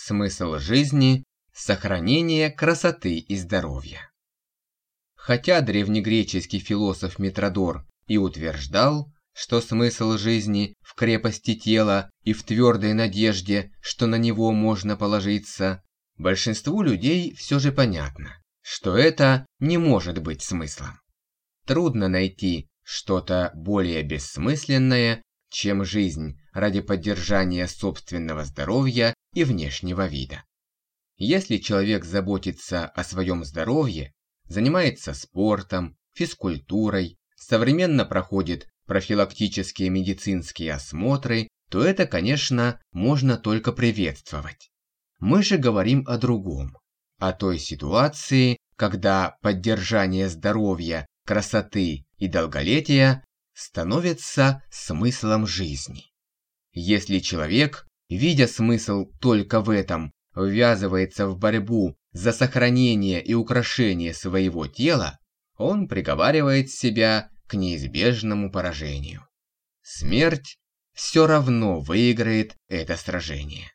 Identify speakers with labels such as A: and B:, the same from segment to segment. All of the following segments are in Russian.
A: Смысл жизни – сохранение красоты и здоровья. Хотя древнегреческий философ Митродор и утверждал, что смысл жизни в крепости тела и в твердой надежде, что на него можно положиться, большинству людей все же понятно, что это не может быть смыслом. Трудно найти что-то более бессмысленное, чем жизнь ради поддержания собственного здоровья и внешнего вида. Если человек заботится о своем здоровье, занимается спортом, физкультурой, современно проходит профилактические медицинские осмотры, то это, конечно, можно только приветствовать. Мы же говорим о другом, о той ситуации, когда поддержание здоровья, красоты и долголетия становится смыслом жизни. Если человек, видя смысл только в этом, ввязывается в борьбу за сохранение и украшение своего тела, он приговаривает себя к неизбежному поражению. Смерть все равно выиграет это сражение.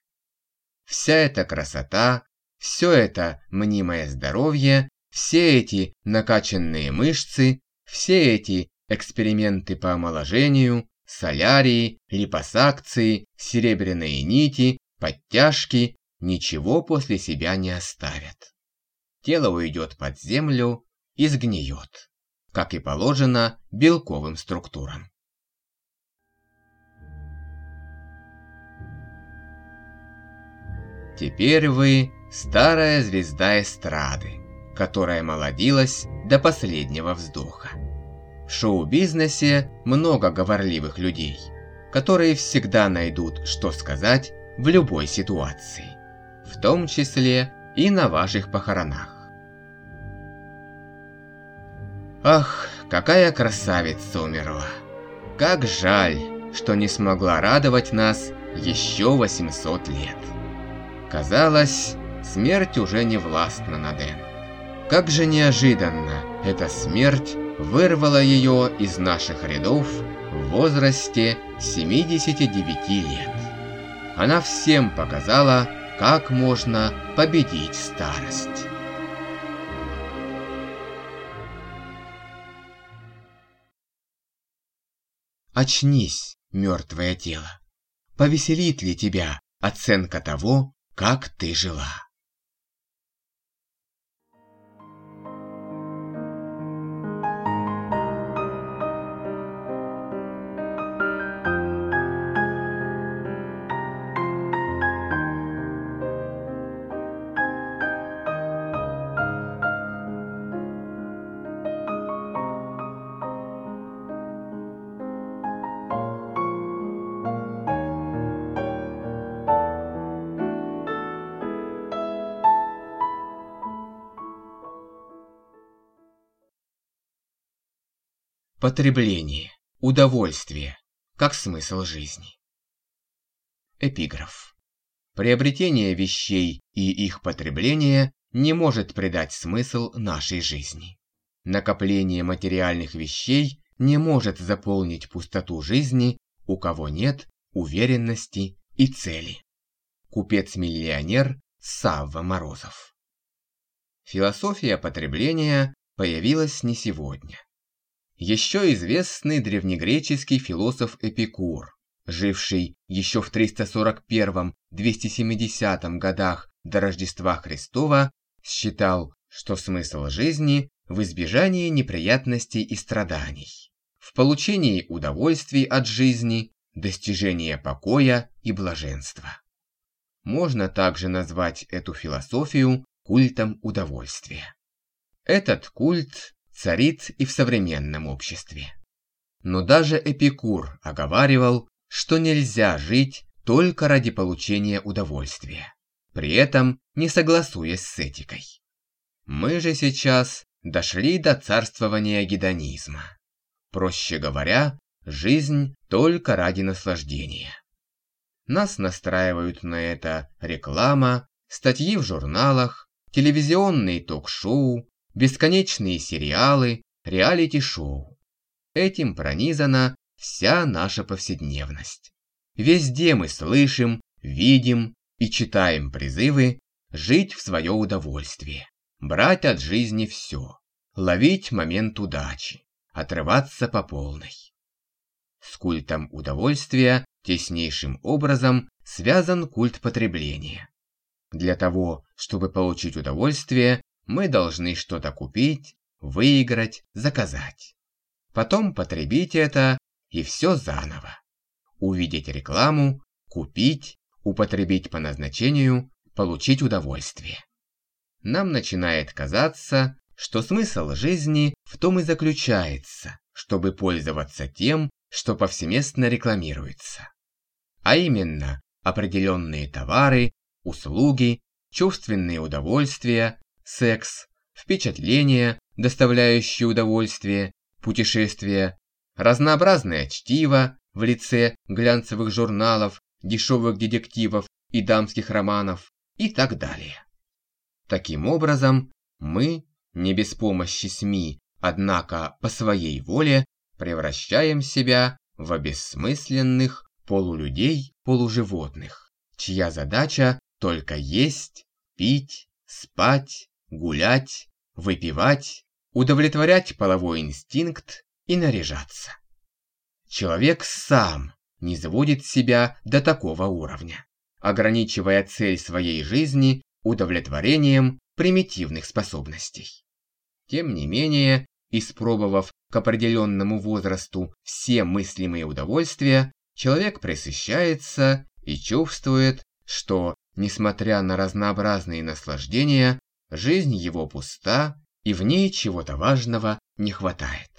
A: Вся эта красота, все это мнимое здоровье, все эти накачанные мышцы, все эти эксперименты по омоложению, солярии, липосакции, серебряные нити, подтяжки ничего после себя не оставят. Тело уйдет под землю и сгниет, как и положено белковым структурам. Теперь вы старая звезда эстрады, которая молодилась до последнего вздоха. Шоу-бизнесе много говорливых людей, которые всегда найдут, что сказать в любой ситуации, в том числе и на ваших похоронах. Ах, какая красавица умерла! Как жаль, что не смогла радовать нас еще 800 лет. Казалось, смерть уже не властна над Эн. Как же неожиданно эта смерть вырвала ее из наших рядов в возрасте 79 лет. Она всем показала, как можно победить старость. Очнись, мертвое тело. Повеселит ли тебя оценка того, как ты жила. Потребление, удовольствие, как смысл жизни. Эпиграф. Приобретение вещей и их потребление не может придать смысл нашей жизни. Накопление материальных вещей не может заполнить пустоту жизни, у кого нет уверенности и цели. Купец-миллионер Савва Морозов. Философия потребления появилась не сегодня еще известный древнегреческий философ Эпикур, живший еще в 341-270 годах до Рождества Христова, считал, что смысл жизни в избежании неприятностей и страданий, в получении удовольствий от жизни, достижении покоя и блаженства. Можно также назвать эту философию культом удовольствия. Этот культ царит и в современном обществе. Но даже Эпикур оговаривал, что нельзя жить только ради получения удовольствия, при этом не согласуясь с этикой. Мы же сейчас дошли до царствования гедонизма. Проще говоря, жизнь только ради наслаждения. Нас настраивают на это реклама, статьи в журналах, телевизионные ток-шоу, бесконечные сериалы, реалити-шоу. Этим пронизана вся наша повседневность. Везде мы слышим, видим, и читаем призывы жить в свое удовольствие, брать от жизни все, ловить момент удачи, отрываться по полной. С культом удовольствия теснейшим образом связан культ потребления. Для того, чтобы получить удовольствие, мы должны что-то купить, выиграть, заказать. Потом потребить это и все заново. Увидеть рекламу, купить, употребить по назначению, получить удовольствие. Нам начинает казаться, что смысл жизни в том и заключается, чтобы пользоваться тем, что повсеместно рекламируется. А именно, определенные товары, услуги, чувственные удовольствия, секс, впечатления, доставляющие удовольствие, путешествия, разнообразное чтиво в лице глянцевых журналов, дешевых детективов и дамских романов и так далее. Таким образом, мы, не без помощи СМИ, однако по своей воле, превращаем себя в бессмысленных полулюдей-полуживотных, чья задача только есть, пить, спать, гулять, выпивать, удовлетворять половой инстинкт и наряжаться. Человек сам не заводит себя до такого уровня, ограничивая цель своей жизни удовлетворением примитивных способностей. Тем не менее, испробовав к определенному возрасту все мыслимые удовольствия, человек пресыщается и чувствует, что, несмотря на разнообразные наслаждения, жизнь его пуста и в ней чего-то важного не хватает.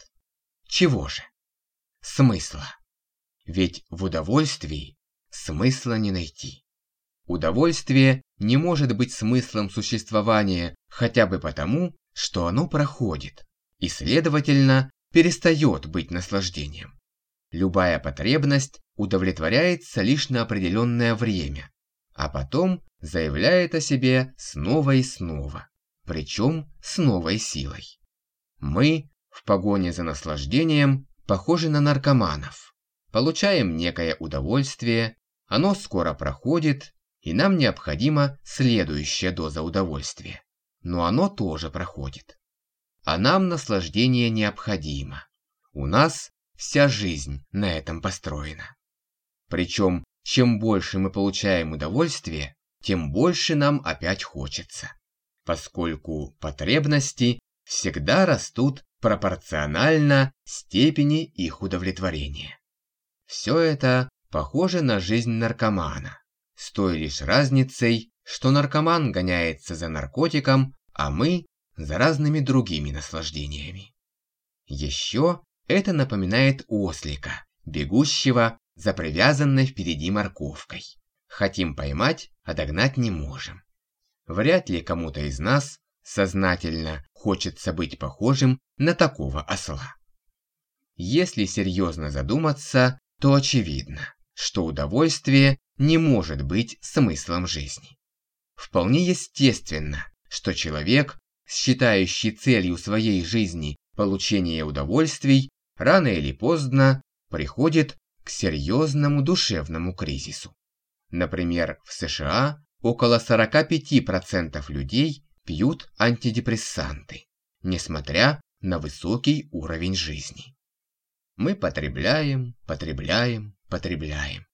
A: Чего же? Смысла. Ведь в удовольствии смысла не найти. Удовольствие не может быть смыслом существования хотя бы потому, что оно проходит и, следовательно, перестает быть наслаждением. Любая потребность удовлетворяется лишь на определенное время, а потом заявляет о себе снова и снова, причем с новой силой. Мы, в погоне за наслаждением, похожи на наркоманов. Получаем некое удовольствие, оно скоро проходит, и нам необходима следующая доза удовольствия. Но оно тоже проходит. А нам наслаждение необходимо. У нас вся жизнь на этом построена. Причем, чем больше мы получаем удовольствия, тем больше нам опять хочется, поскольку потребности всегда растут пропорционально степени их удовлетворения. Все это похоже на жизнь наркомана, с той лишь разницей, что наркоман гоняется за наркотиком, а мы за разными другими наслаждениями. Еще это напоминает ослика, бегущего за привязанной впереди морковкой. Хотим поймать, а догнать не можем. Вряд ли кому-то из нас сознательно хочется быть похожим на такого осла. Если серьезно задуматься, то очевидно, что удовольствие не может быть смыслом жизни. Вполне естественно, что человек, считающий целью своей жизни получение удовольствий, рано или поздно приходит к серьезному душевному кризису. Например, в США около 45% людей пьют антидепрессанты, несмотря на высокий уровень жизни. Мы потребляем, потребляем, потребляем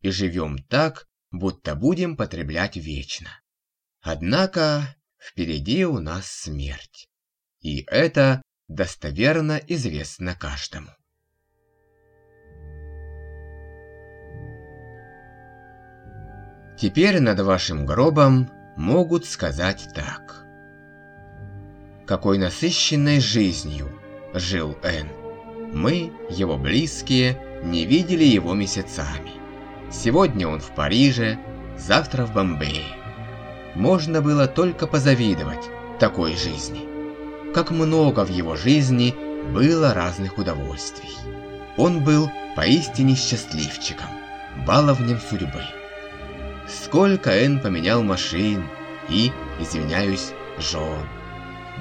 A: и живем так, будто будем потреблять вечно. Однако впереди у нас смерть. И это достоверно известно каждому. Теперь над вашим гробом могут сказать так. Какой насыщенной жизнью жил Н. Мы, его близкие, не видели его месяцами. Сегодня он в Париже, завтра в Бомбее. Можно было только позавидовать такой жизни. Как много в его жизни было разных удовольствий. Он был поистине счастливчиком, баловнем судьбы. Сколько Эн поменял машин и, извиняюсь, жен.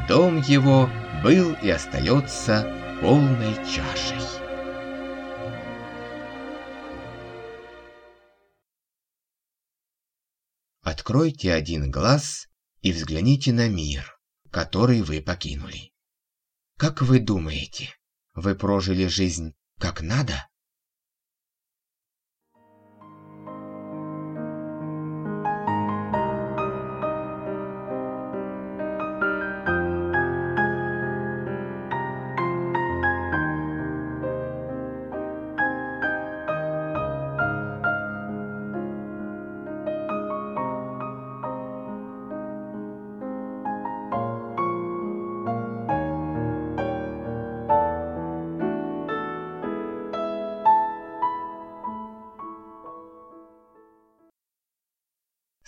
A: Дом его был и остается полной чашей. Откройте один глаз и взгляните на мир, который вы покинули. Как вы думаете, вы прожили жизнь как надо?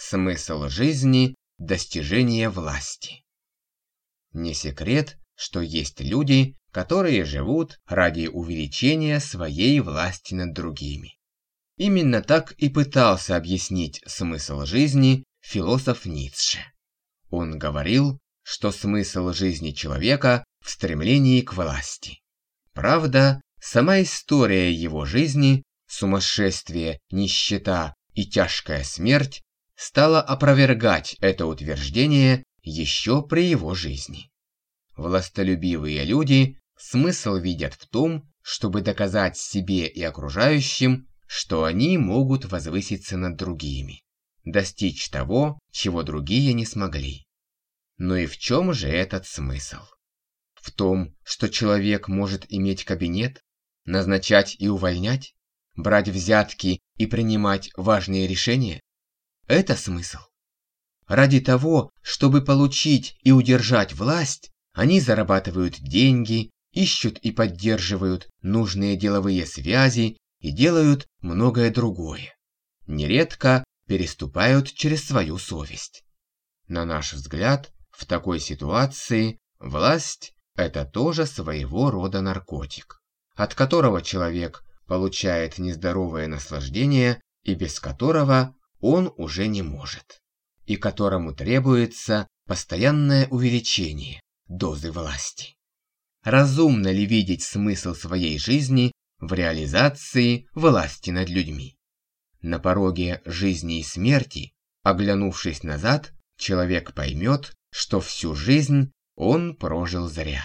A: Смысл жизни – достижение власти. Не секрет, что есть люди, которые живут ради увеличения своей власти над другими. Именно так и пытался объяснить смысл жизни философ Ницше. Он говорил, что смысл жизни человека в стремлении к власти. Правда, сама история его жизни, сумасшествие, нищета и тяжкая смерть стала опровергать это утверждение еще при его жизни. Властолюбивые люди смысл видят в том, чтобы доказать себе и окружающим, что они могут возвыситься над другими, достичь того, чего другие не смогли. Но и в чем же этот смысл? В том, что человек может иметь кабинет, назначать и увольнять, брать взятки и принимать важные решения? Это смысл. Ради того, чтобы получить и удержать власть, они зарабатывают деньги, ищут и поддерживают нужные деловые связи и делают многое другое. Нередко переступают через свою совесть. На наш взгляд, в такой ситуации власть – это тоже своего рода наркотик, от которого человек получает нездоровое наслаждение и без которого он уже не может, и которому требуется постоянное увеличение дозы власти. Разумно ли видеть смысл своей жизни в реализации власти над людьми? На пороге жизни и смерти, оглянувшись назад, человек поймет, что всю жизнь он прожил зря.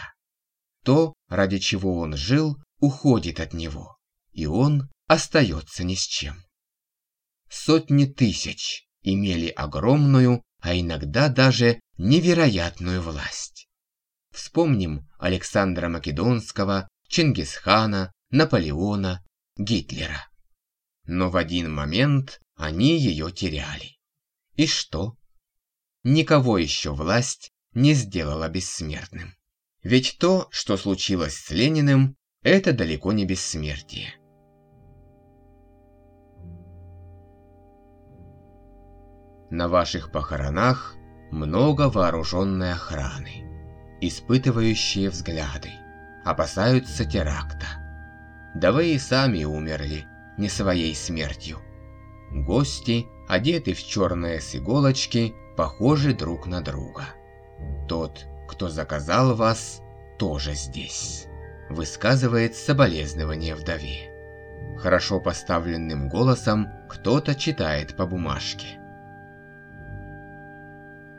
A: То, ради чего он жил, уходит от него, и он остается ни с чем сотни тысяч имели огромную, а иногда даже невероятную власть. Вспомним Александра Македонского, Чингисхана, Наполеона, Гитлера. Но в один момент они ее теряли. И что? Никого еще власть не сделала бессмертным. Ведь то, что случилось с Лениным, это далеко не бессмертие. На ваших похоронах много вооруженной охраны, испытывающие взгляды, опасаются теракта. Да вы и сами умерли не своей смертью. Гости, одеты в черные с иголочки, похожи друг на друга. Тот, кто заказал вас, тоже здесь. Высказывает соболезнование вдове. Хорошо поставленным голосом кто-то читает по бумажке.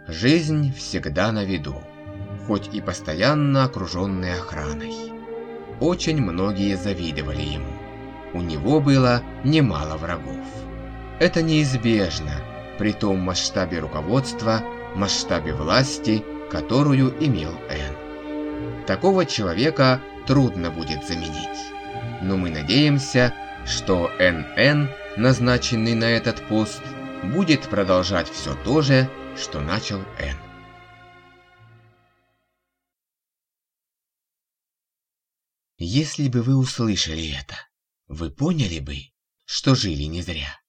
A: Жизнь всегда на виду, хоть и постоянно окруженной охраной. Очень многие завидовали ему. У него было немало врагов. Это неизбежно при том масштабе руководства, масштабе власти, которую имел Н. Такого человека трудно будет заменить. Но мы надеемся, что НН, назначенный на этот пост, будет продолжать все то же, что начал Н. Если бы вы услышали это, вы поняли бы, что жили не зря.